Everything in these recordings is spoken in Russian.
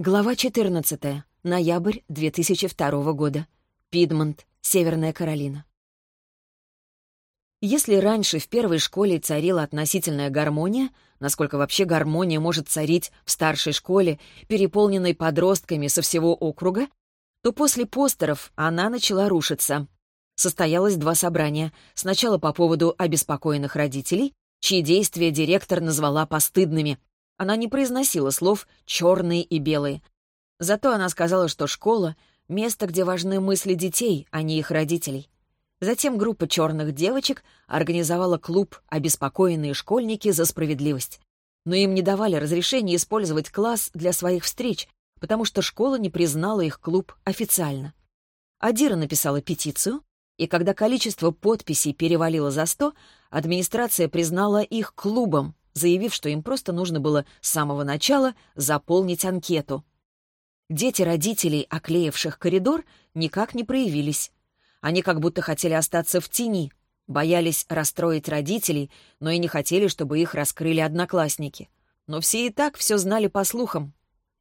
Глава 14. Ноябрь 2002 года. Пидмонт, Северная Каролина. Если раньше в первой школе царила относительная гармония, насколько вообще гармония может царить в старшей школе, переполненной подростками со всего округа, то после постеров она начала рушиться. Состоялось два собрания. Сначала по поводу обеспокоенных родителей, чьи действия директор назвала постыдными, она не произносила слов «черные» и «белые». Зато она сказала, что школа — место, где важны мысли детей, а не их родителей. Затем группа черных девочек организовала клуб «Обеспокоенные школьники за справедливость». Но им не давали разрешения использовать класс для своих встреч, потому что школа не признала их клуб официально. Адира написала петицию, и когда количество подписей перевалило за сто, администрация признала их клубом, заявив, что им просто нужно было с самого начала заполнить анкету. Дети родителей, оклеивших коридор, никак не проявились. Они как будто хотели остаться в тени, боялись расстроить родителей, но и не хотели, чтобы их раскрыли одноклассники. Но все и так все знали по слухам.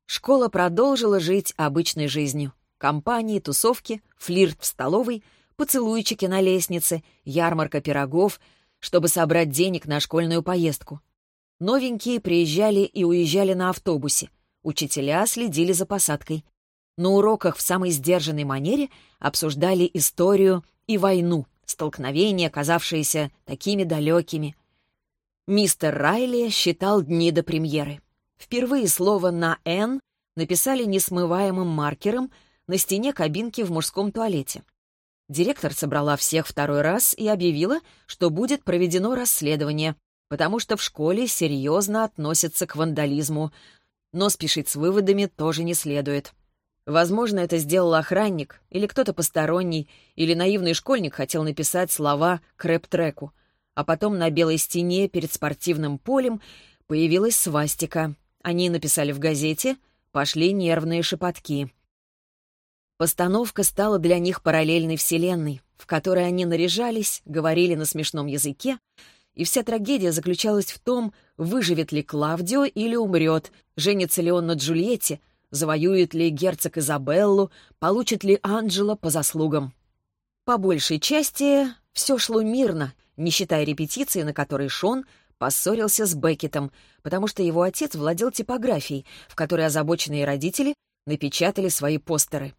Школа продолжила жить обычной жизнью. Компании, тусовки, флирт в столовой, поцелуйчики на лестнице, ярмарка пирогов, чтобы собрать денег на школьную поездку. Новенькие приезжали и уезжали на автобусе. Учителя следили за посадкой. На уроках в самой сдержанной манере обсуждали историю и войну, столкновения, казавшиеся такими далекими. Мистер Райли считал дни до премьеры. Впервые слово на «Н» написали несмываемым маркером на стене кабинки в мужском туалете. Директор собрала всех второй раз и объявила, что будет проведено расследование, потому что в школе серьезно относятся к вандализму, но спешить с выводами тоже не следует. Возможно, это сделал охранник, или кто-то посторонний, или наивный школьник хотел написать слова к рэп-треку, а потом на белой стене перед спортивным полем появилась свастика. Они написали в газете, пошли нервные шепотки. Постановка стала для них параллельной вселенной, в которой они наряжались, говорили на смешном языке, и вся трагедия заключалась в том, выживет ли Клавдио или умрет, женится ли он на Джульетте, завоюет ли герцог Изабеллу, получит ли Анджело по заслугам. По большей части все шло мирно, не считая репетиции, на которой Шон поссорился с Беккетом, потому что его отец владел типографией, в которой озабоченные родители напечатали свои постеры.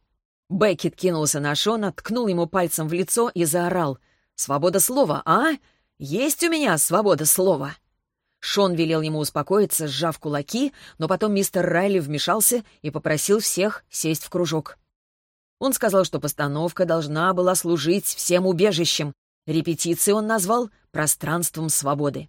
Беккет кинулся на Шона, ткнул ему пальцем в лицо и заорал. «Свобода слова, а? «Есть у меня свобода слова!» Шон велел ему успокоиться, сжав кулаки, но потом мистер Райли вмешался и попросил всех сесть в кружок. Он сказал, что постановка должна была служить всем убежищем. Репетиции он назвал «пространством свободы».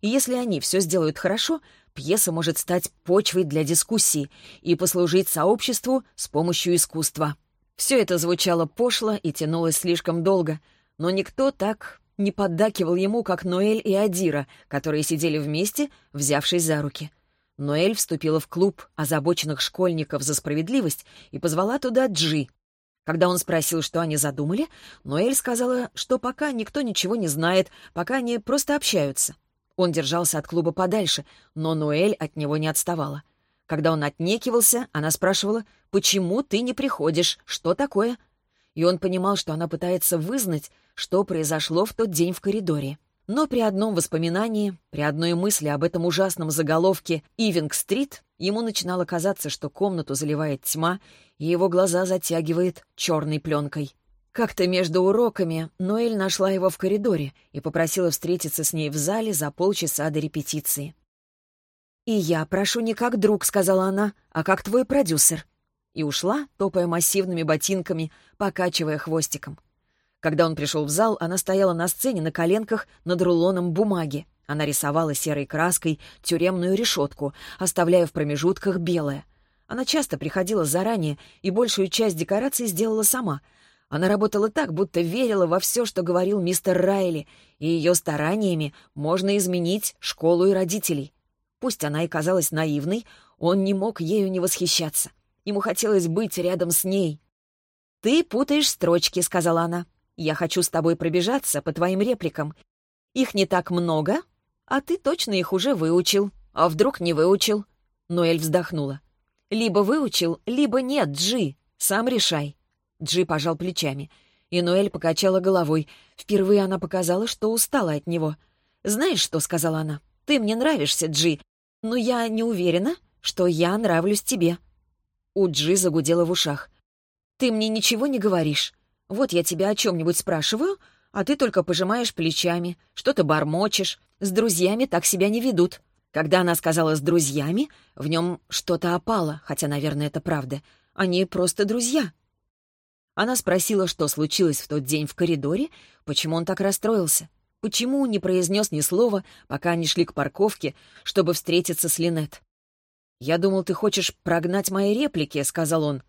И если они все сделают хорошо, пьеса может стать почвой для дискуссии и послужить сообществу с помощью искусства. Все это звучало пошло и тянулось слишком долго, но никто так не поддакивал ему, как Ноэль и Адира, которые сидели вместе, взявшись за руки. Ноэль вступила в клуб озабоченных школьников за справедливость и позвала туда Джи. Когда он спросил, что они задумали, Ноэль сказала, что пока никто ничего не знает, пока они просто общаются. Он держался от клуба подальше, но Ноэль от него не отставала. Когда он отнекивался, она спрашивала, «Почему ты не приходишь? Что такое?» И он понимал, что она пытается вызнать, что произошло в тот день в коридоре. Но при одном воспоминании, при одной мысли об этом ужасном заголовке «Ивинг-стрит» ему начинало казаться, что комнату заливает тьма, и его глаза затягивает черной пленкой. Как-то между уроками Ноэль нашла его в коридоре и попросила встретиться с ней в зале за полчаса до репетиции. «И я прошу не как друг», — сказала она, — «а как твой продюсер». И ушла, топая массивными ботинками, покачивая хвостиком. Когда он пришел в зал, она стояла на сцене на коленках над рулоном бумаги. Она рисовала серой краской тюремную решетку, оставляя в промежутках белое. Она часто приходила заранее и большую часть декораций сделала сама. Она работала так, будто верила во все, что говорил мистер Райли, и ее стараниями можно изменить школу и родителей. Пусть она и казалась наивной, он не мог ею не восхищаться. Ему хотелось быть рядом с ней. «Ты путаешь строчки», — сказала она. Я хочу с тобой пробежаться по твоим репликам. Их не так много, а ты точно их уже выучил. А вдруг не выучил?» Ноэль вздохнула. «Либо выучил, либо нет, Джи. Сам решай». Джи пожал плечами. И Ноэль покачала головой. Впервые она показала, что устала от него. «Знаешь что?» — сказала она. «Ты мне нравишься, Джи, но я не уверена, что я нравлюсь тебе». У Джи загудело в ушах. «Ты мне ничего не говоришь. Вот я тебя о чем-нибудь спрашиваю, а ты только пожимаешь плечами, что-то бормочешь. С друзьями так себя не ведут». Когда она сказала «с друзьями», в нем что-то опало, хотя, наверное, это правда. Они просто друзья. Она спросила, что случилось в тот день в коридоре, почему он так расстроился, почему не произнес ни слова, пока они шли к парковке, чтобы встретиться с Линет. «Я думал, ты хочешь прогнать мои реплики», — сказал он.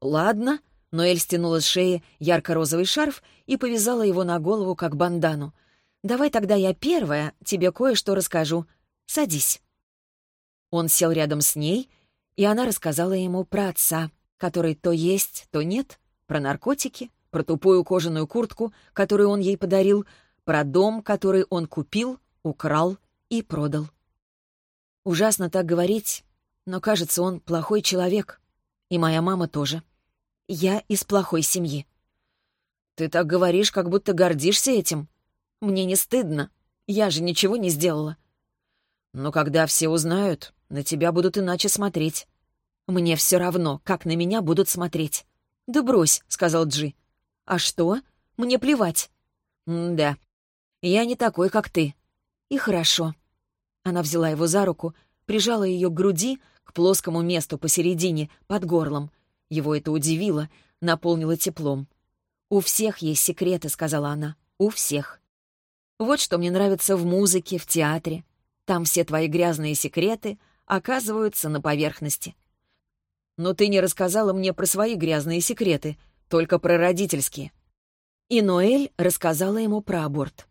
«Ладно», — Ноэль стянула с шеи ярко-розовый шарф и повязала его на голову, как бандану. «Давай тогда я первая тебе кое-что расскажу. Садись». Он сел рядом с ней, и она рассказала ему про отца, который то есть, то нет, про наркотики, про тупую кожаную куртку, которую он ей подарил, про дом, который он купил, украл и продал. Ужасно так говорить, но, кажется, он плохой человек. И моя мама тоже. Я из плохой семьи. Ты так говоришь, как будто гордишься этим. Мне не стыдно. Я же ничего не сделала. Но когда все узнают, на тебя будут иначе смотреть. Мне все равно, как на меня будут смотреть. «Да брось», — сказал Джи. «А что? Мне плевать». «Да, я не такой, как ты». «И хорошо». Она взяла его за руку, прижала ее к груди, к плоскому месту посередине, под горлом. Его это удивило, наполнило теплом. «У всех есть секреты», — сказала она. «У всех». «Вот что мне нравится в музыке, в театре. Там все твои грязные секреты оказываются на поверхности. Но ты не рассказала мне про свои грязные секреты, только про родительские». И Ноэль рассказала ему про аборт.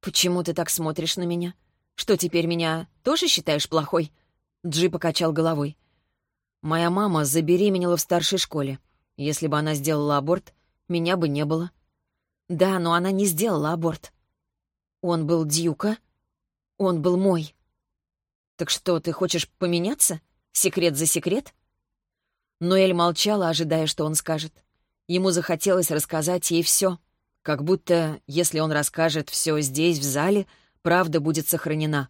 «Почему ты так смотришь на меня? Что, теперь меня тоже считаешь плохой?» Джи покачал головой. «Моя мама забеременела в старшей школе. Если бы она сделала аборт, меня бы не было». «Да, но она не сделала аборт». «Он был Дьюка? Он был мой». «Так что, ты хочешь поменяться? Секрет за секрет?» Ноэль молчала, ожидая, что он скажет. Ему захотелось рассказать ей все, как будто, если он расскажет все здесь, в зале, правда будет сохранена.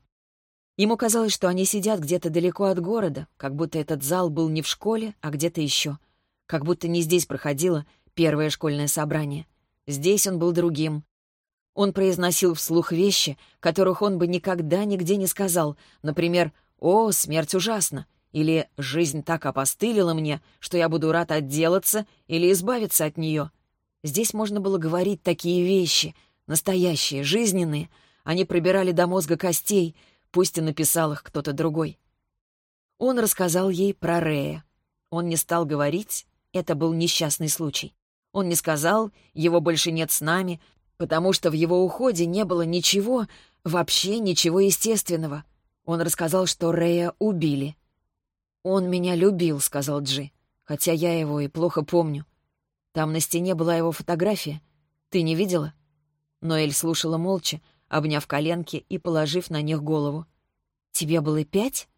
Ему казалось, что они сидят где-то далеко от города, как будто этот зал был не в школе, а где-то еще. Как будто не здесь проходило первое школьное собрание. Здесь он был другим. Он произносил вслух вещи, которых он бы никогда нигде не сказал. Например, «О, смерть ужасна!» Или жизнь так опостылила мне, что я буду рад отделаться или избавиться от нее. Здесь можно было говорить такие вещи, настоящие, жизненные. Они пробирали до мозга костей, пусть и написал их кто-то другой. Он рассказал ей про Рея. Он не стал говорить, это был несчастный случай. Он не сказал, его больше нет с нами, потому что в его уходе не было ничего, вообще ничего естественного. Он рассказал, что Рея убили — «Он меня любил», — сказал Джи, хотя я его и плохо помню. Там на стене была его фотография. Ты не видела?» Ноэль слушала молча, обняв коленки и положив на них голову. «Тебе было пять?»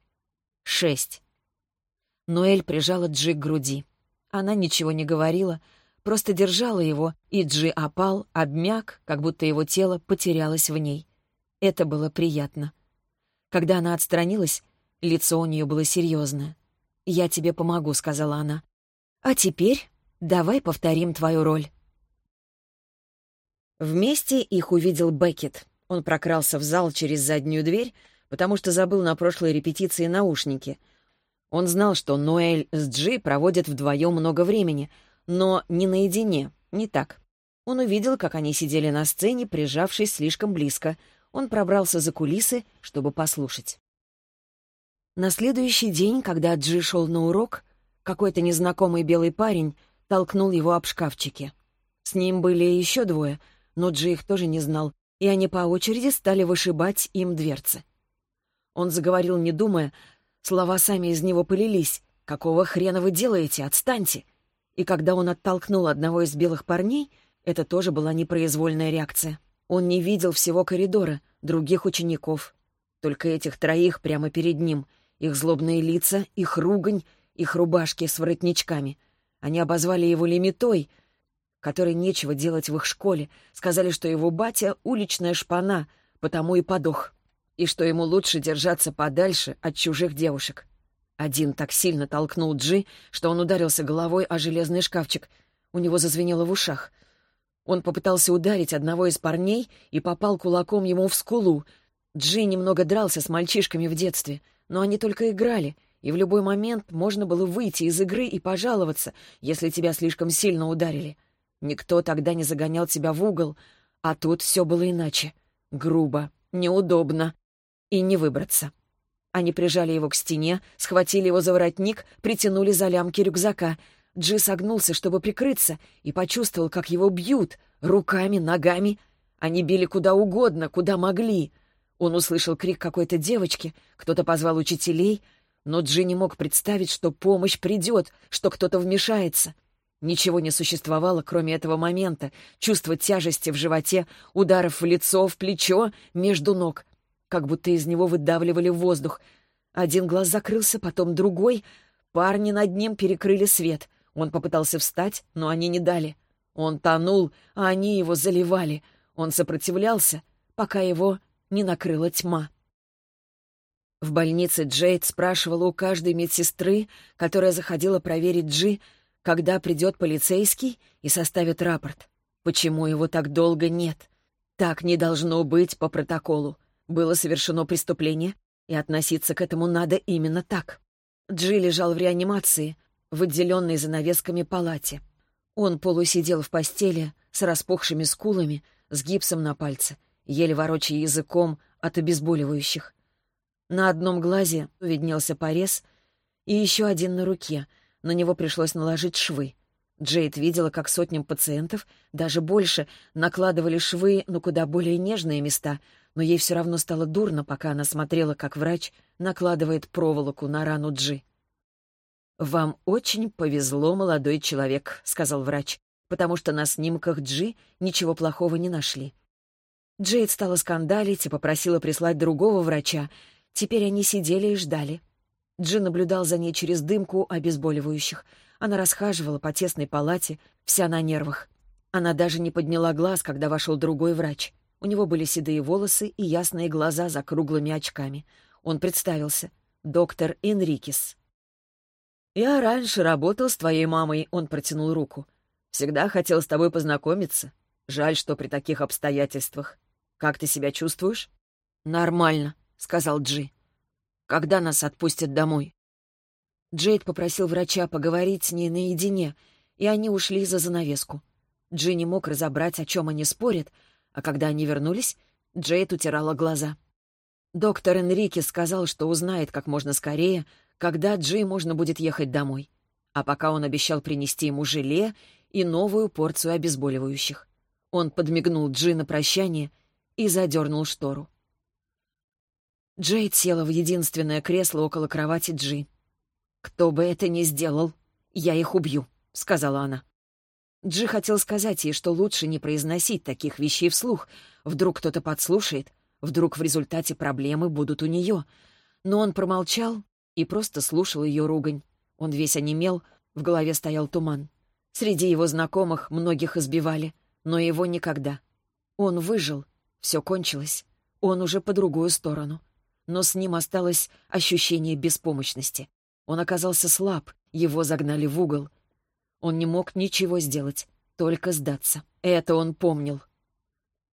«Шесть». Ноэль прижала Джи к груди. Она ничего не говорила, просто держала его, и Джи опал, обмяк, как будто его тело потерялось в ней. Это было приятно. Когда она отстранилась, Лицо у нее было серьезное. «Я тебе помогу», — сказала она. «А теперь давай повторим твою роль». Вместе их увидел Беккет. Он прокрался в зал через заднюю дверь, потому что забыл на прошлой репетиции наушники. Он знал, что Ноэль с Джи проводят вдвоем много времени, но не наедине, не так. Он увидел, как они сидели на сцене, прижавшись слишком близко. Он пробрался за кулисы, чтобы послушать. На следующий день, когда Джи шел на урок, какой-то незнакомый белый парень толкнул его об шкафчике. С ним были еще двое, но Джи их тоже не знал, и они по очереди стали вышибать им дверцы. Он заговорил, не думая, слова сами из него полились. «Какого хрена вы делаете? Отстаньте!» И когда он оттолкнул одного из белых парней, это тоже была непроизвольная реакция. Он не видел всего коридора, других учеников. Только этих троих прямо перед ним — их злобные лица, их ругань, их рубашки с воротничками. Они обозвали его лимитой, которой нечего делать в их школе, сказали, что его батя — уличная шпана, потому и подох, и что ему лучше держаться подальше от чужих девушек. Один так сильно толкнул Джи, что он ударился головой о железный шкафчик. У него зазвенело в ушах. Он попытался ударить одного из парней и попал кулаком ему в скулу. Джи немного дрался с мальчишками в детстве, но они только играли, и в любой момент можно было выйти из игры и пожаловаться, если тебя слишком сильно ударили. Никто тогда не загонял тебя в угол, а тут все было иначе. Грубо, неудобно и не выбраться. Они прижали его к стене, схватили его за воротник, притянули за лямки рюкзака. Джи согнулся, чтобы прикрыться, и почувствовал, как его бьют руками, ногами. Они били куда угодно, куда могли. Он услышал крик какой-то девочки, кто-то позвал учителей, но Джи не мог представить, что помощь придет, что кто-то вмешается. Ничего не существовало, кроме этого момента, чувства тяжести в животе, ударов в лицо, в плечо, между ног как будто из него выдавливали воздух. Один глаз закрылся, потом другой. Парни над ним перекрыли свет. Он попытался встать, но они не дали. Он тонул, а они его заливали. Он сопротивлялся, пока его не накрыла тьма. В больнице Джейд спрашивала у каждой медсестры, которая заходила проверить Джи, когда придет полицейский и составит рапорт. Почему его так долго нет? Так не должно быть по протоколу. Было совершено преступление, и относиться к этому надо именно так. Джи лежал в реанимации, в отделенной занавесками палате. Он полусидел в постели с распухшими скулами, с гипсом на пальце, еле ворочая языком от обезболивающих. На одном глазе виднелся порез, и еще один на руке. На него пришлось наложить швы. Джейд видела, как сотням пациентов, даже больше, накладывали швы на куда более нежные места — но ей все равно стало дурно, пока она смотрела, как врач накладывает проволоку на рану Джи. «Вам очень повезло, молодой человек», — сказал врач, «потому что на снимках Джи ничего плохого не нашли». Джейд стала скандалить и попросила прислать другого врача. Теперь они сидели и ждали. Джи наблюдал за ней через дымку обезболивающих. Она расхаживала по тесной палате, вся на нервах. Она даже не подняла глаз, когда вошел другой врач. У него были седые волосы и ясные глаза за круглыми очками. Он представился. Доктор Энрикес. «Я раньше работал с твоей мамой», — он протянул руку. «Всегда хотел с тобой познакомиться. Жаль, что при таких обстоятельствах. Как ты себя чувствуешь?» «Нормально», — сказал Джи. «Когда нас отпустят домой?» Джейд попросил врача поговорить с ней наедине, и они ушли за занавеску. Джи не мог разобрать, о чем они спорят, а когда они вернулись, Джейд утирала глаза. Доктор Энрике сказал, что узнает как можно скорее, когда Джи можно будет ехать домой. А пока он обещал принести ему желе и новую порцию обезболивающих. Он подмигнул Джи на прощание и задернул штору. Джейд села в единственное кресло около кровати Джи. «Кто бы это ни сделал, я их убью», — сказала она. Джи хотел сказать ей, что лучше не произносить таких вещей вслух. Вдруг кто-то подслушает, вдруг в результате проблемы будут у нее. Но он промолчал и просто слушал ее ругань. Он весь онемел, в голове стоял туман. Среди его знакомых многих избивали, но его никогда. Он выжил, все кончилось. Он уже по другую сторону. Но с ним осталось ощущение беспомощности. Он оказался слаб, его загнали в угол — он не мог ничего сделать, только сдаться. Это он помнил.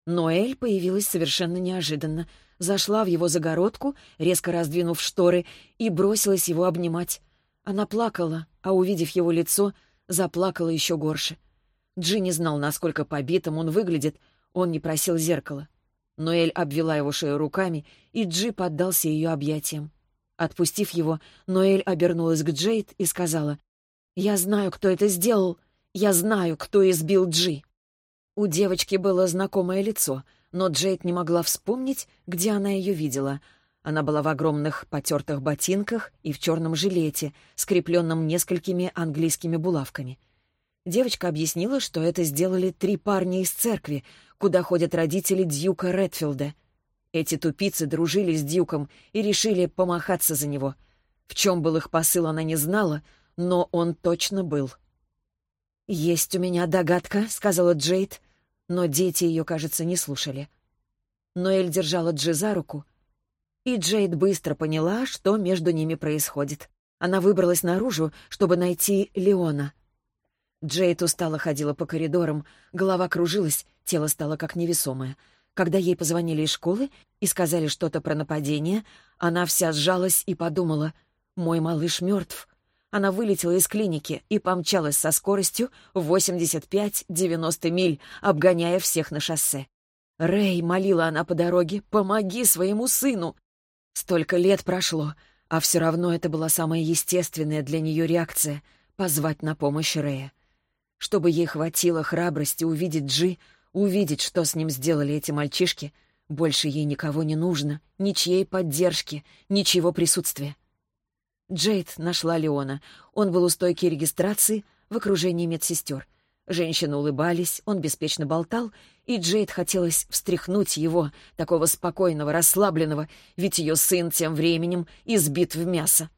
Ноэль появилась совершенно неожиданно, зашла в его загородку, резко раздвинув шторы, и бросилась его обнимать. Она плакала, а, увидев его лицо, заплакала еще горше. Джи знал, насколько побитым он выглядит, он не просил зеркала. Ноэль обвела его шею руками, и Джи поддался ее объятиям. Отпустив его, Ноэль обернулась к Джейд и сказала, «Я знаю, кто это сделал. Я знаю, кто избил Джи». У девочки было знакомое лицо, но Джейд не могла вспомнить, где она ее видела. Она была в огромных потертых ботинках и в черном жилете, скрепленном несколькими английскими булавками. Девочка объяснила, что это сделали три парня из церкви, куда ходят родители Дьюка Редфилда. Эти тупицы дружили с Дьюком и решили помахаться за него — В чем был их посыл, она не знала, но он точно был. «Есть у меня догадка», — сказала Джейд, но дети ее, кажется, не слушали. Ноэль держала Джи за руку, и Джейд быстро поняла, что между ними происходит. Она выбралась наружу, чтобы найти Леона. Джейд устало ходила по коридорам, голова кружилась, тело стало как невесомое. Когда ей позвонили из школы и сказали что-то про нападение, она вся сжалась и подумала, «Мой малыш мертв». Она вылетела из клиники и помчалась со скоростью 85-90 миль, обгоняя всех на шоссе. «Рэй», — молила она по дороге, — «помоги своему сыну». Столько лет прошло, а все равно это была самая естественная для нее реакция — позвать на помощь Рэя. Чтобы ей хватило храбрости увидеть Джи, увидеть, что с ним сделали эти мальчишки, больше ей никого не нужно, ничьей поддержки, ничего присутствия. Джейд нашла Леона. Он был у стойки регистрации в окружении медсестер. Женщины улыбались, он беспечно болтал, и Джейд хотелось встряхнуть его, такого спокойного, расслабленного, ведь ее сын тем временем избит в мясо.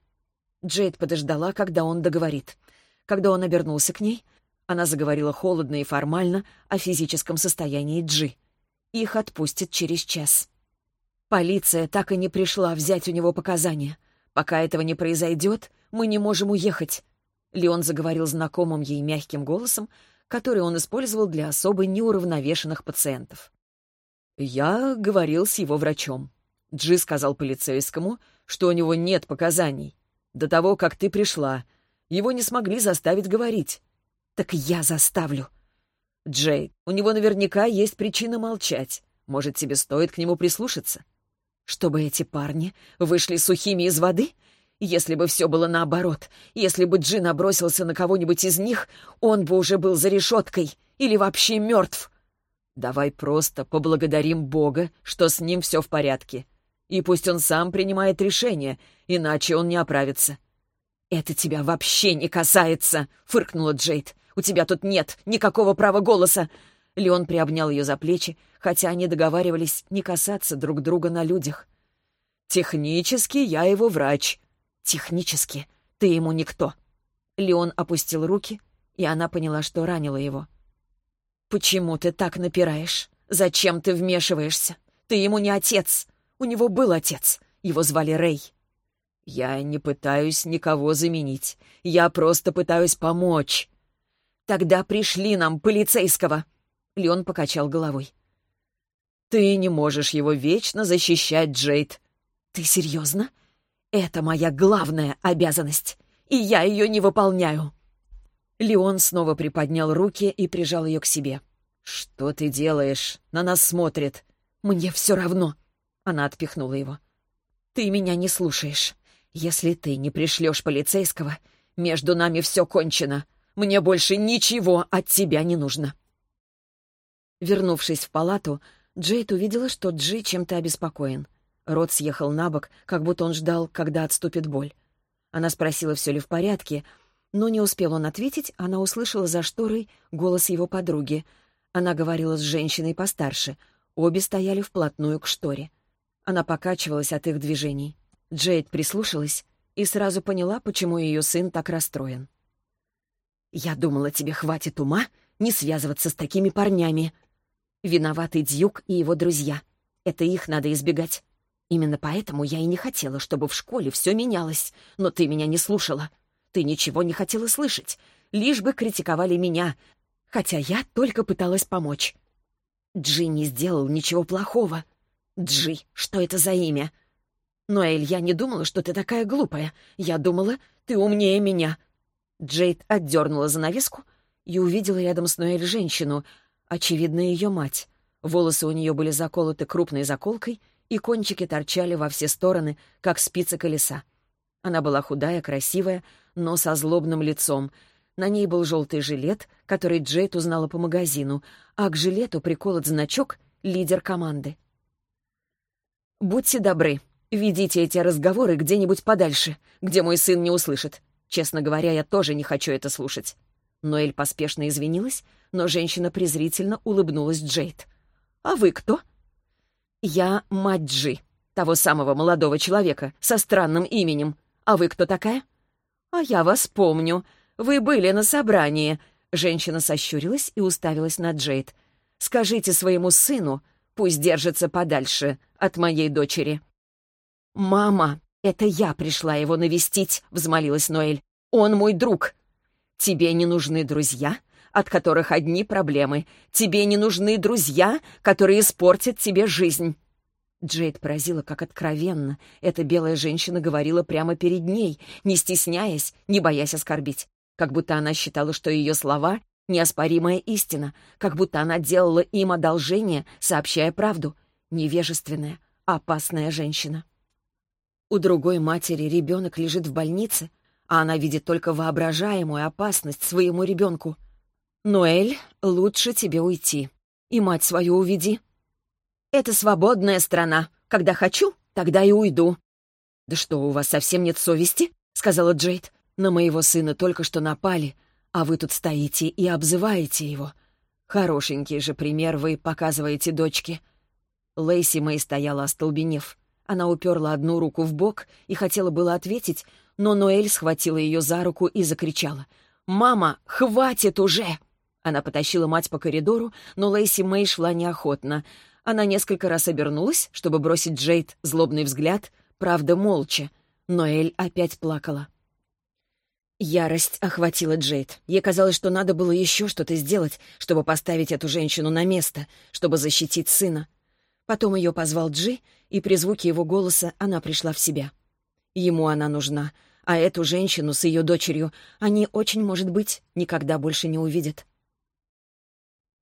Джейд подождала, когда он договорит. Когда он обернулся к ней, она заговорила холодно и формально о физическом состоянии Джи. Их отпустят через час. Полиция так и не пришла взять у него показания. Пока этого не произойдет, мы не можем уехать. Леон заговорил знакомым ей мягким голосом, который он использовал для особо неуравновешенных пациентов. «Я говорил с его врачом. Джи сказал полицейскому, что у него нет показаний. До того, как ты пришла, его не смогли заставить говорить. Так я заставлю. Джей, у него наверняка есть причина молчать. Может, тебе стоит к нему прислушаться? Чтобы эти парни вышли сухими из воды? Если бы все было наоборот, если бы Джин набросился на кого-нибудь из них, он бы уже был за решеткой или вообще мертв. Давай просто поблагодарим Бога, что с ним все в порядке. И пусть он сам принимает решение, иначе он не оправится. «Это тебя вообще не касается!» — фыркнула Джейд. «У тебя тут нет никакого права голоса!» Леон приобнял ее за плечи, хотя они договаривались не касаться друг друга на людях. «Технически я его врач». «Технически ты ему никто». Леон опустил руки, и она поняла, что ранила его. «Почему ты так напираешь? Зачем ты вмешиваешься? Ты ему не отец. У него был отец. Его звали Рэй. «Я не пытаюсь никого заменить. Я просто пытаюсь помочь». «Тогда пришли нам полицейского!» Леон покачал головой. «Ты не можешь его вечно защищать, Джейд». «Ты серьезно? Это моя главная обязанность, и я ее не выполняю». Леон снова приподнял руки и прижал ее к себе. «Что ты делаешь? На нас смотрит». «Мне все равно». Она отпихнула его. «Ты меня не слушаешь. «Если ты не пришлешь полицейского, между нами все кончено. Мне больше ничего от тебя не нужно». Вернувшись в палату, Джейд увидела, что Джи чем-то обеспокоен. Рот съехал на бок, как будто он ждал, когда отступит боль. Она спросила, все ли в порядке, но не успел он ответить, она услышала за шторой голос его подруги. Она говорила с женщиной постарше. Обе стояли вплотную к шторе. Она покачивалась от их движений. Джейд прислушалась и сразу поняла, почему ее сын так расстроен. «Я думала, тебе хватит ума не связываться с такими парнями. Виноваты Дьюк и его друзья. Это их надо избегать. Именно поэтому я и не хотела, чтобы в школе все менялось. Но ты меня не слушала. Ты ничего не хотела слышать. Лишь бы критиковали меня, хотя я только пыталась помочь. Джи не сделал ничего плохого. Джи, что это за имя? «Ноэль, я не думала, что ты такая глупая. Я думала, ты умнее меня». Джейд отдернула занавеску и увидела рядом с Ноэль женщину, очевидно, ее мать. Волосы у нее были заколоты крупной заколкой, и кончики торчали во все стороны, как спицы колеса. Она была худая, красивая, но со злобным лицом. На ней был желтый жилет, который Джейд узнала по магазину, а к жилету приколот значок «Лидер команды». «Будьте добры», Ведите эти разговоры где-нибудь подальше, где мой сын не услышит. Честно говоря, я тоже не хочу это слушать». Ноэль поспешно извинилась, но женщина презрительно улыбнулась Джейд. «А вы кто?» «Я мать Джи, того самого молодого человека со странным именем. А вы кто такая?» «А я вас помню. Вы были на собрании». Женщина сощурилась и уставилась на Джейд. «Скажите своему сыну, пусть держится подальше от моей дочери». «Мама, это я пришла его навестить», — взмолилась Ноэль. «Он мой друг». «Тебе не нужны друзья, от которых одни проблемы. Тебе не нужны друзья, которые испортят тебе жизнь». Джейд поразила, как откровенно эта белая женщина говорила прямо перед ней, не стесняясь, не боясь оскорбить. Как будто она считала, что ее слова — неоспоримая истина, как будто она делала им одолжение, сообщая правду. Невежественная, опасная женщина. У другой матери ребенок лежит в больнице, а она видит только воображаемую опасность своему ребенку. «Ноэль, лучше тебе уйти. И мать свою уведи», это свободная страна. Когда хочу, тогда и уйду». «Да что, у вас совсем нет совести?» — сказала Джейд. «На моего сына только что напали, а вы тут стоите и обзываете его. Хорошенький же пример вы показываете дочке». Лейси Мэй стояла остолбенев. Она уперла одну руку в бок и хотела было ответить, но Ноэль схватила ее за руку и закричала. «Мама, хватит уже!» Она потащила мать по коридору, но Лейси Мэй шла неохотно. Она несколько раз обернулась, чтобы бросить Джейд злобный взгляд, правда, молча. Но Эль опять плакала. Ярость охватила Джейд. Ей казалось, что надо было еще что-то сделать, чтобы поставить эту женщину на место, чтобы защитить сына. Потом ее позвал Джи, и при звуке его голоса она пришла в себя. Ему она нужна, а эту женщину с ее дочерью они, очень, может быть, никогда больше не увидят.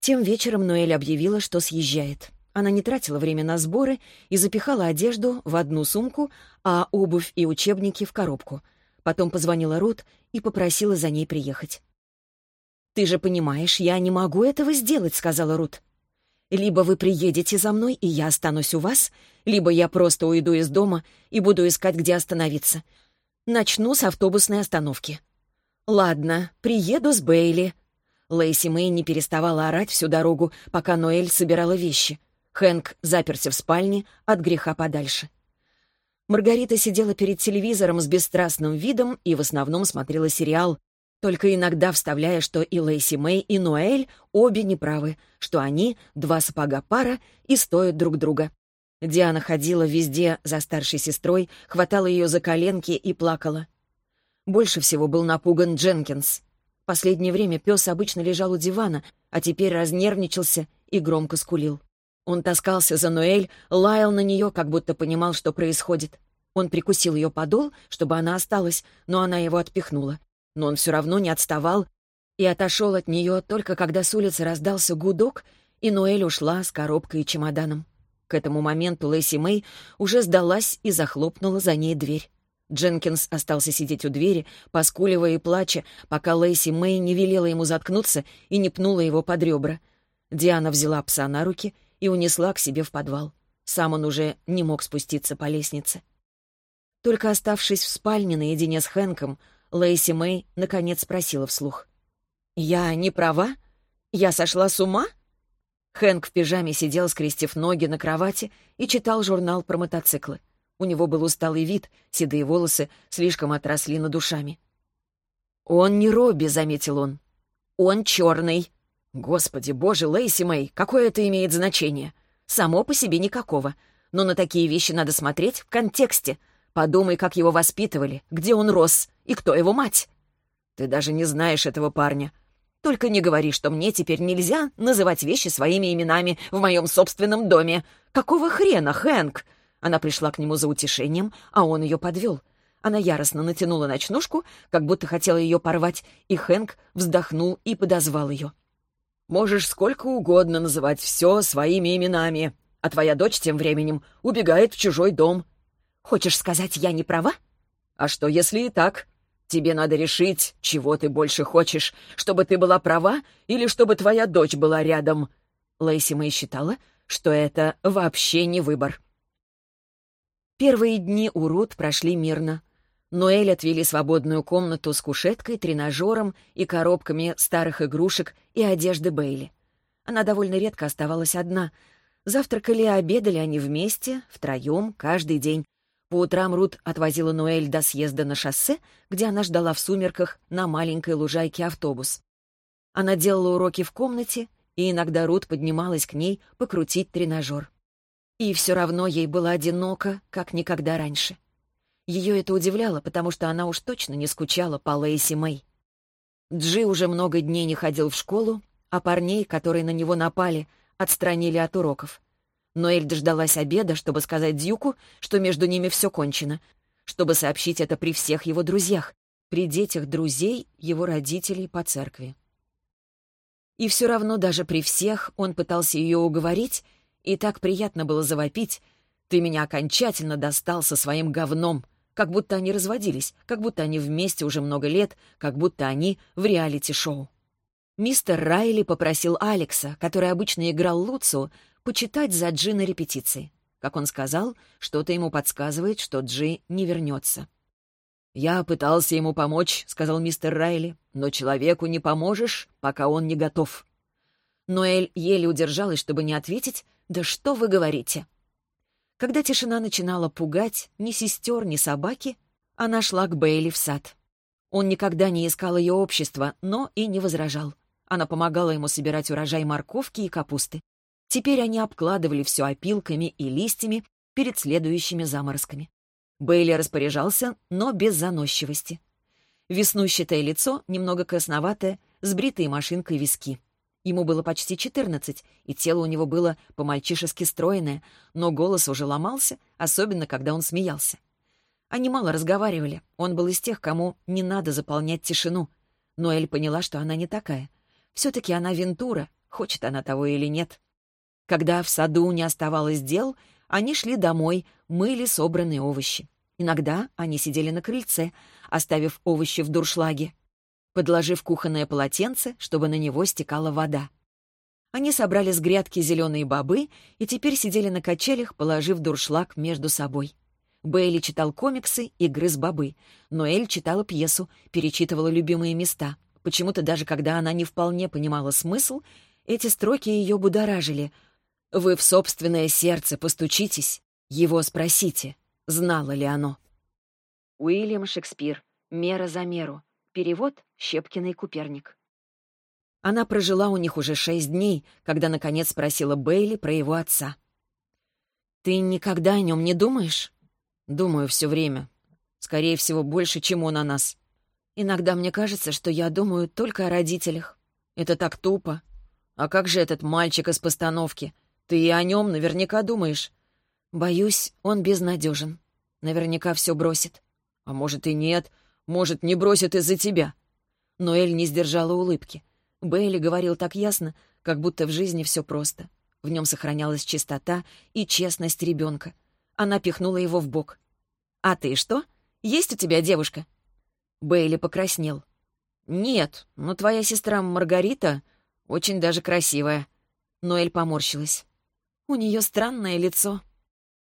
Тем вечером Ноэль объявила, что съезжает. Она не тратила время на сборы и запихала одежду в одну сумку, а обувь и учебники в коробку. Потом позвонила Рут и попросила за ней приехать. «Ты же понимаешь, я не могу этого сделать», — сказала Рут. «Либо вы приедете за мной, и я останусь у вас, либо я просто уйду из дома и буду искать, где остановиться. Начну с автобусной остановки». «Ладно, приеду с Бейли». Лейси Мэй не переставала орать всю дорогу, пока Ноэль собирала вещи — Хэнк заперся в спальне от греха подальше. Маргарита сидела перед телевизором с бесстрастным видом и в основном смотрела сериал, только иногда вставляя, что и Лейси Мэй, и Ноэль обе неправы, что они — два сапога пара и стоят друг друга. Диана ходила везде за старшей сестрой, хватала ее за коленки и плакала. Больше всего был напуган Дженкинс. Последнее время пес обычно лежал у дивана, а теперь разнервничался и громко скулил. Он таскался за Ноэль, лаял на нее, как будто понимал, что происходит. Он прикусил ее подол, чтобы она осталась, но она его отпихнула. Но он все равно не отставал и отошел от нее только когда с улицы раздался гудок, и Ноэль ушла с коробкой и чемоданом. К этому моменту Лэйси Мэй уже сдалась и захлопнула за ней дверь. Дженкинс остался сидеть у двери, поскуливая и плача, пока Лэйси Мэй не велела ему заткнуться и не пнула его под ребра. Диана взяла пса на руки и унесла к себе в подвал. Сам он уже не мог спуститься по лестнице. Только оставшись в спальне наедине с Хэнком, Лейси Мэй наконец спросила вслух. «Я не права? Я сошла с ума?» Хэнк в пижаме сидел, скрестив ноги на кровати, и читал журнал про мотоциклы. У него был усталый вид, седые волосы слишком отросли над душами. «Он не Робби», — заметил он. «Он черный», «Господи, боже, Лейси Мэй, какое это имеет значение? Само по себе никакого. Но на такие вещи надо смотреть в контексте. Подумай, как его воспитывали, где он рос и кто его мать. Ты даже не знаешь этого парня. Только не говори, что мне теперь нельзя называть вещи своими именами в моем собственном доме. Какого хрена, Хэнк?» Она пришла к нему за утешением, а он ее подвел. Она яростно натянула ночнушку, как будто хотела ее порвать, и Хэнк вздохнул и подозвал ее. Можешь сколько угодно называть все своими именами, а твоя дочь тем временем убегает в чужой дом. Хочешь сказать, я не права? А что, если и так? Тебе надо решить, чего ты больше хочешь, чтобы ты была права или чтобы твоя дочь была рядом. Лейси Мэй считала, что это вообще не выбор. Первые дни у Рут прошли мирно. Ноэль отвели свободную комнату с кушеткой, тренажером и коробками старых игрушек и одежды Бейли. Она довольно редко оставалась одна. Завтракали и обедали они вместе, втроем, каждый день. По утрам Рут отвозила Ноэль до съезда на шоссе, где она ждала в сумерках на маленькой лужайке автобус. Она делала уроки в комнате, и иногда Рут поднималась к ней покрутить тренажер. И все равно ей было одиноко, как никогда раньше. Ее это удивляло, потому что она уж точно не скучала по Лейси Мэй. Джи уже много дней не ходил в школу, а парней, которые на него напали, отстранили от уроков. Ноэль дождалась обеда, чтобы сказать Дьюку, что между ними все кончено, чтобы сообщить это при всех его друзьях, при детях друзей его родителей по церкви. И все равно даже при всех он пытался ее уговорить, и так приятно было завопить. «Ты меня окончательно достал со своим говном!» Как будто они разводились, как будто они вместе уже много лет, как будто они в реалити-шоу. Мистер Райли попросил Алекса, который обычно играл Луцу, почитать за Джи на репетиции. Как он сказал, что-то ему подсказывает, что Джи не вернется. «Я пытался ему помочь», — сказал мистер Райли, «но человеку не поможешь, пока он не готов». Ноэль еле удержалась, чтобы не ответить «Да что вы говорите?» Когда тишина начинала пугать ни сестер, ни собаки, она шла к Бейли в сад. Он никогда не искал ее общества, но и не возражал. Она помогала ему собирать урожай морковки и капусты. Теперь они обкладывали все опилками и листьями перед следующими заморозками. Бейли распоряжался, но без заносчивости. Веснущатое лицо, немного красноватое, с бритой машинкой виски. Ему было почти четырнадцать, и тело у него было по-мальчишески стройное, но голос уже ломался, особенно когда он смеялся. Они мало разговаривали, он был из тех, кому не надо заполнять тишину. Но Эль поняла, что она не такая. Все-таки она Вентура, хочет она того или нет. Когда в саду не оставалось дел, они шли домой, мыли собранные овощи. Иногда они сидели на крыльце, оставив овощи в дуршлаге, подложив кухонное полотенце, чтобы на него стекала вода. Они собрали с грядки зеленые бобы и теперь сидели на качелях, положив дуршлаг между собой. Бейли читал комиксы и грыз бобы, но Эль читала пьесу, перечитывала любимые места. Почему-то даже когда она не вполне понимала смысл, эти строки ее будоражили — вы в собственное сердце постучитесь, его спросите, знало ли оно. Уильям Шекспир. «Мера за меру». Перевод Щепкиной Куперник. Она прожила у них уже шесть дней, когда, наконец, спросила Бейли про его отца. «Ты никогда о нем не думаешь?» «Думаю все время. Скорее всего, больше, чем он о нас. Иногда мне кажется, что я думаю только о родителях. Это так тупо. А как же этот мальчик из постановки? Ты и о нем наверняка думаешь. Боюсь, он безнадежен. Наверняка все бросит. А может и нет. Может, не бросит из-за тебя. Но Эль не сдержала улыбки. Бейли говорил так ясно, как будто в жизни все просто. В нем сохранялась чистота и честность ребенка. Она пихнула его в бок. «А ты что? Есть у тебя девушка?» Бейли покраснел. «Нет, но твоя сестра Маргарита очень даже красивая». Ноэль поморщилась. У нее странное лицо».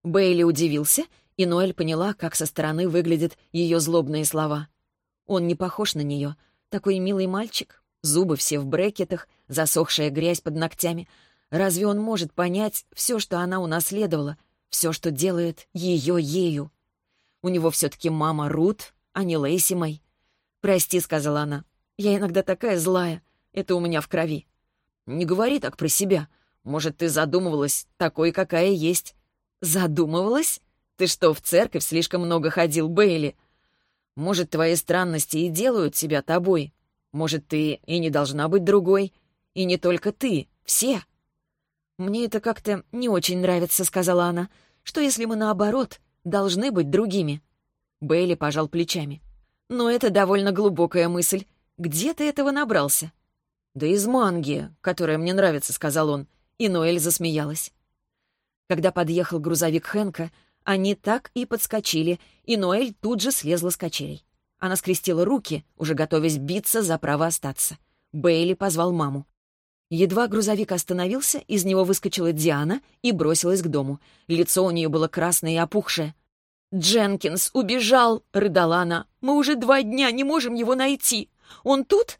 Бейли удивился, и Ноэль поняла, как со стороны выглядят ее злобные слова. Он не похож на нее. Такой милый мальчик, зубы все в брекетах, засохшая грязь под ногтями. Разве он может понять все, что она унаследовала, все, что делает ее ею? У него все-таки мама Рут, а не Лейси Мэй. «Прости», — сказала она, — «я иногда такая злая. Это у меня в крови». «Не говори так про себя», может, ты задумывалась такой, какая есть?» «Задумывалась? Ты что, в церковь слишком много ходил, Бейли? Может, твои странности и делают тебя тобой? Может, ты и не должна быть другой? И не только ты, все?» «Мне это как-то не очень нравится», — сказала она. «Что если мы, наоборот, должны быть другими?» Бейли пожал плечами. «Но это довольно глубокая мысль. Где ты этого набрался?» «Да из манги, которая мне нравится», — сказал он и Ноэль засмеялась. Когда подъехал грузовик Хэнка, они так и подскочили, и Ноэль тут же слезла с качелей. Она скрестила руки, уже готовясь биться за право остаться. Бейли позвал маму. Едва грузовик остановился, из него выскочила Диана и бросилась к дому. Лицо у нее было красное и опухшее. «Дженкинс убежал!» — рыдала она. «Мы уже два дня не можем его найти! Он тут?»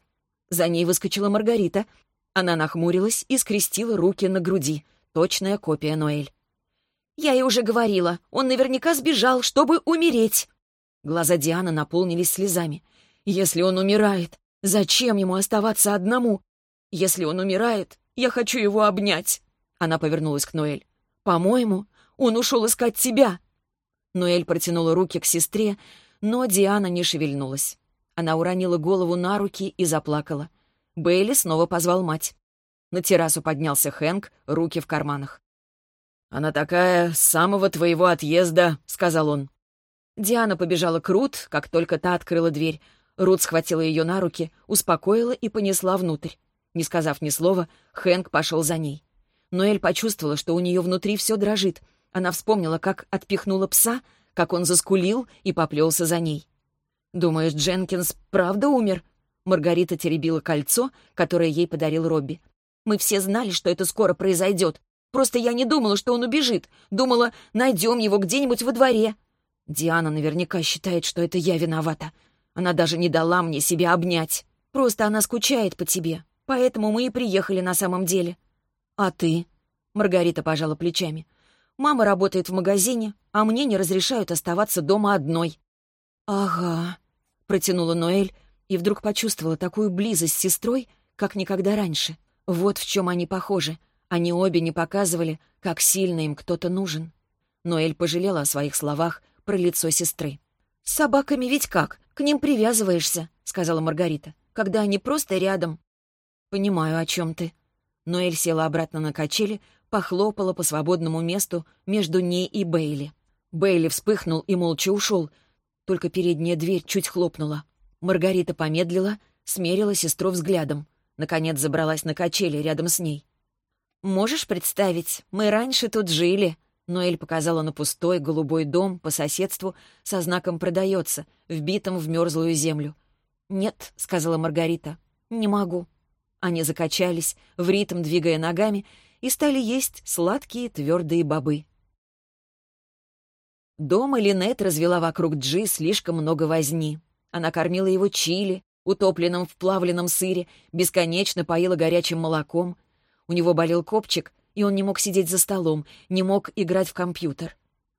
За ней выскочила Маргарита. Она нахмурилась и скрестила руки на груди. Точная копия Ноэль. «Я ей уже говорила, он наверняка сбежал, чтобы умереть». Глаза Дианы наполнились слезами. «Если он умирает, зачем ему оставаться одному? Если он умирает, я хочу его обнять». Она повернулась к Ноэль. «По-моему, он ушел искать тебя». Ноэль протянула руки к сестре, но Диана не шевельнулась. Она уронила голову на руки и заплакала. Бейли снова позвал мать. На террасу поднялся Хэнк, руки в карманах. «Она такая с самого твоего отъезда», — сказал он. Диана побежала к Рут, как только та открыла дверь. Рут схватила ее на руки, успокоила и понесла внутрь. Не сказав ни слова, Хэнк пошел за ней. Ноэль почувствовала, что у нее внутри все дрожит. Она вспомнила, как отпихнула пса, как он заскулил и поплелся за ней. «Думаешь, Дженкинс правда умер?» Маргарита теребила кольцо, которое ей подарил Робби. «Мы все знали, что это скоро произойдет. Просто я не думала, что он убежит. Думала, найдем его где-нибудь во дворе». Диана наверняка считает, что это я виновата. Она даже не дала мне себя обнять. Просто она скучает по тебе. Поэтому мы и приехали на самом деле. А ты? Маргарита пожала плечами. Мама работает в магазине, а мне не разрешают оставаться дома одной. Ага, протянула Ноэль и вдруг почувствовала такую близость с сестрой, как никогда раньше. Вот в чем они похожи. Они обе не показывали, как сильно им кто-то нужен. Ноэль пожалела о своих словах про лицо сестры. «С собаками ведь как? К ним привязываешься», — сказала Маргарита, «когда они просто рядом». «Понимаю, о чем ты». Ноэль села обратно на качели, похлопала по свободному месту между ней и Бейли. Бейли вспыхнул и молча ушел. Только передняя дверь чуть хлопнула. Маргарита помедлила, смерила сестру взглядом. Наконец забралась на качели рядом с ней. «Можешь представить, мы раньше тут жили», Ноэль показала на пустой голубой дом по соседству со знаком «Продается», вбитым в мерзлую землю. «Нет», — сказала Маргарита, — «не могу». Они закачались, в ритм двигая ногами, и стали есть сладкие твердые бобы. Дома Линет развела вокруг Джи слишком много возни. Она кормила его чили, утопленным в плавленном сыре, бесконечно поила горячим молоком. У него болел копчик, и он не мог сидеть за столом, не мог играть в компьютер.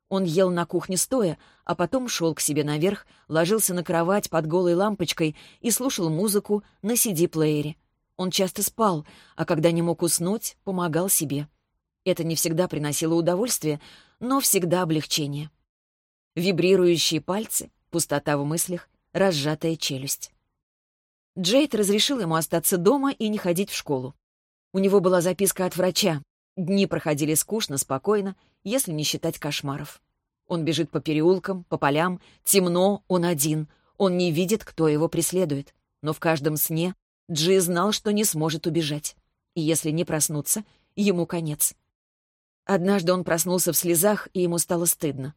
Он ел на кухне стоя, а потом шел к себе наверх, ложился на кровать под голой лампочкой и слушал музыку на CD-плеере. Он часто спал, а когда не мог уснуть, помогал себе. Это не всегда приносило удовольствие, но всегда облегчение. Вибрирующие пальцы, пустота в мыслях, разжатая челюсть. Джейд разрешил ему остаться дома и не ходить в школу. У него была записка от врача, Дни проходили скучно, спокойно, если не считать кошмаров. Он бежит по переулкам, по полям, темно, он один. Он не видит, кто его преследует. Но в каждом сне Джи знал, что не сможет убежать. И если не проснуться, ему конец. Однажды он проснулся в слезах, и ему стало стыдно.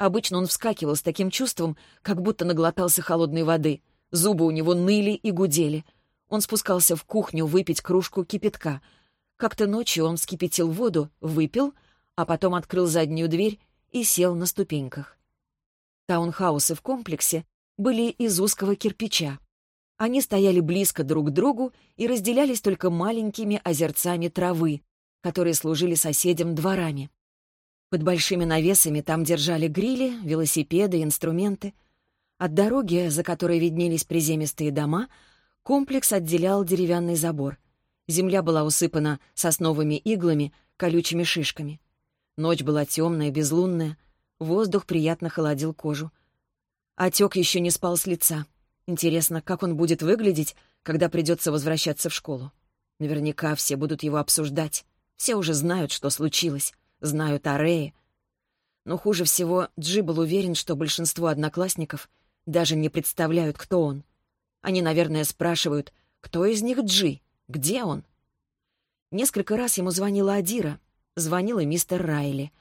Обычно он вскакивал с таким чувством, как будто наглотался холодной воды. Зубы у него ныли и гудели. Он спускался в кухню выпить кружку кипятка — как-то ночью он вскипятил воду, выпил, а потом открыл заднюю дверь и сел на ступеньках. Таунхаусы в комплексе были из узкого кирпича. Они стояли близко друг к другу и разделялись только маленькими озерцами травы, которые служили соседям дворами. Под большими навесами там держали грили, велосипеды, инструменты. От дороги, за которой виднелись приземистые дома, комплекс отделял деревянный забор — Земля была усыпана сосновыми иглами, колючими шишками. Ночь была темная, безлунная. Воздух приятно холодил кожу. Отек еще не спал с лица. Интересно, как он будет выглядеть, когда придется возвращаться в школу. Наверняка все будут его обсуждать. Все уже знают, что случилось. Знают о Рее. Но хуже всего Джи был уверен, что большинство одноклассников даже не представляют, кто он. Они, наверное, спрашивают, кто из них Джи? Где он? Несколько раз ему звонила Адира. Звонил и мистер Райли.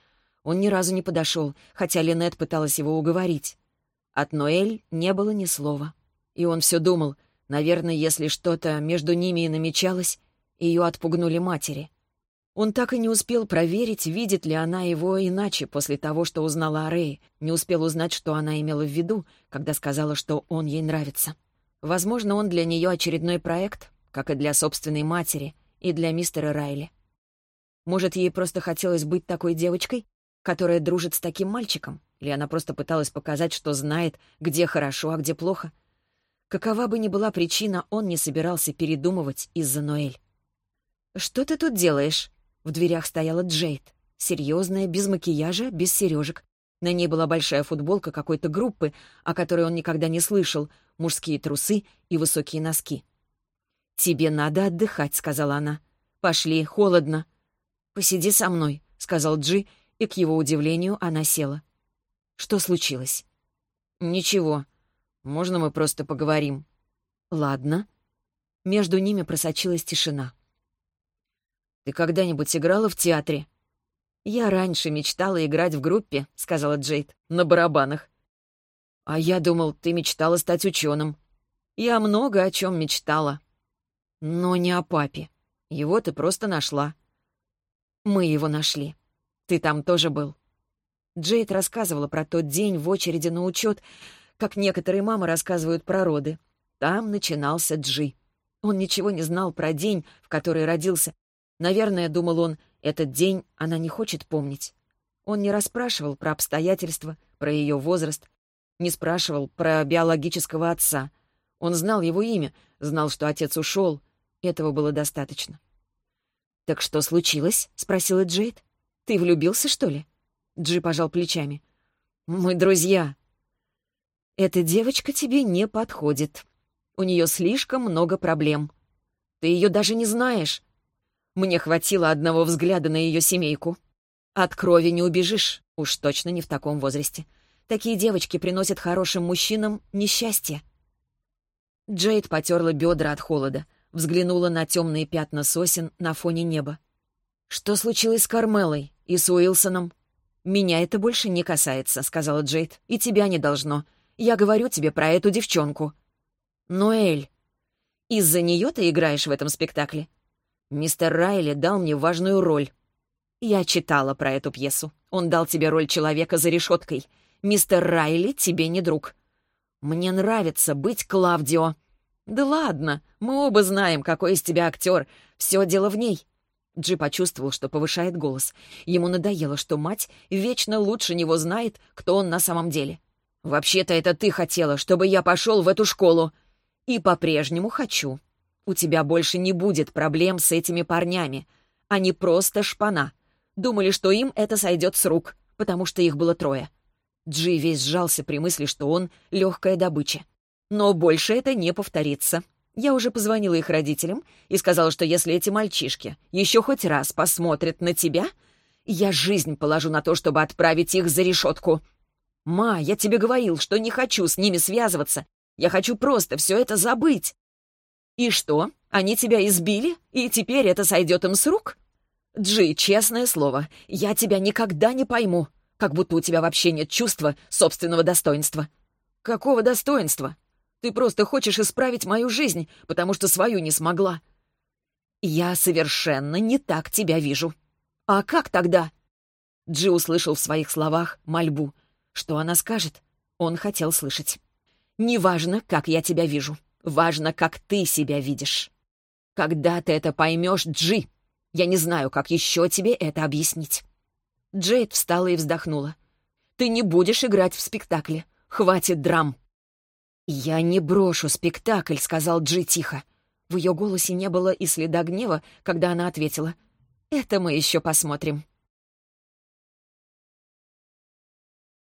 Он ни разу не подошел, хотя Линет пыталась его уговорить. От Ноэль не было ни слова. И он все думал, наверное, если что-то между ними и намечалось, ее отпугнули матери. Он так и не успел проверить, видит ли она его иначе после того, что узнала о Рее, не успел узнать, что она имела в виду, когда сказала, что он ей нравится. Возможно, он для нее очередной проект, как и для собственной матери и для мистера Райли. Может, ей просто хотелось быть такой девочкой, которая дружит с таким мальчиком? Или она просто пыталась показать, что знает, где хорошо, а где плохо? Какова бы ни была причина, он не собирался передумывать из-за Ноэль. «Что ты тут делаешь?» В дверях стояла Джейд. Серьезная, без макияжа, без сережек. На ней была большая футболка какой-то группы, о которой он никогда не слышал, мужские трусы и высокие носки. «Тебе надо отдыхать», — сказала она. «Пошли, холодно». «Посиди со мной», — сказал Джи, и, к его удивлению, она села. «Что случилось?» «Ничего. Можно мы просто поговорим?» «Ладно». Между ними просочилась тишина. «Ты когда-нибудь играла в театре?» «Я раньше мечтала играть в группе», — сказала Джейд, — «на барабанах». «А я думал, ты мечтала стать ученым». «Я много о чем мечтала». «Но не о папе. Его ты просто нашла». «Мы его нашли. Ты там тоже был». Джейд рассказывала про тот день в очереди на учет, как некоторые мамы рассказывают про роды. Там начинался Джи. Он ничего не знал про день, в который родился. Наверное, думал он, этот день она не хочет помнить. Он не расспрашивал про обстоятельства, про ее возраст, не спрашивал про биологического отца. Он знал его имя, знал, что отец ушел. Этого было достаточно. «Так что случилось?» — спросила Джейд. «Ты влюбился, что ли?» Джи пожал плечами. «Мы друзья». «Эта девочка тебе не подходит. У нее слишком много проблем. Ты ее даже не знаешь. Мне хватило одного взгляда на ее семейку. От крови не убежишь, уж точно не в таком возрасте. Такие девочки приносят хорошим мужчинам несчастье». Джейд потерла бедра от холода, взглянула на темные пятна сосен на фоне неба. «Что случилось с Кармелой и с Уилсоном?» «Меня это больше не касается», — сказала Джейд. «И тебя не должно. Я говорю тебе про эту девчонку». «Ноэль, из-за нее ты играешь в этом спектакле?» «Мистер Райли дал мне важную роль». «Я читала про эту пьесу. Он дал тебе роль человека за решеткой. Мистер Райли тебе не друг». «Мне нравится быть Клавдио». «Да ладно, мы оба знаем, какой из тебя актер. Все дело в ней. Джи почувствовал, что повышает голос. Ему надоело, что мать вечно лучше него знает, кто он на самом деле. «Вообще-то это ты хотела, чтобы я пошел в эту школу. И по-прежнему хочу. У тебя больше не будет проблем с этими парнями. Они просто шпана. Думали, что им это сойдет с рук, потому что их было трое». Джи весь сжался при мысли, что он — легкая добыча. «Но больше это не повторится. Я уже позвонила их родителям и сказала, что если эти мальчишки еще хоть раз посмотрят на тебя, я жизнь положу на то, чтобы отправить их за решетку. Ма, я тебе говорил, что не хочу с ними связываться. Я хочу просто все это забыть. И что, они тебя избили, и теперь это сойдет им с рук? Джи, честное слово, я тебя никогда не пойму. Как будто у тебя вообще нет чувства собственного достоинства. Какого достоинства? Ты просто хочешь исправить мою жизнь, потому что свою не смогла. Я совершенно не так тебя вижу. А как тогда? Джи услышал в своих словах мольбу. Что она скажет? Он хотел слышать. «Неважно, как я тебя вижу. Важно, как ты себя видишь. Когда ты это поймешь, Джи, я не знаю, как еще тебе это объяснить». Джейд встала и вздохнула. «Ты не будешь играть в спектакле. Хватит драм. «Я не брошу спектакль», — сказал Джи тихо. В ее голосе не было и следа гнева, когда она ответила. «Это мы еще посмотрим».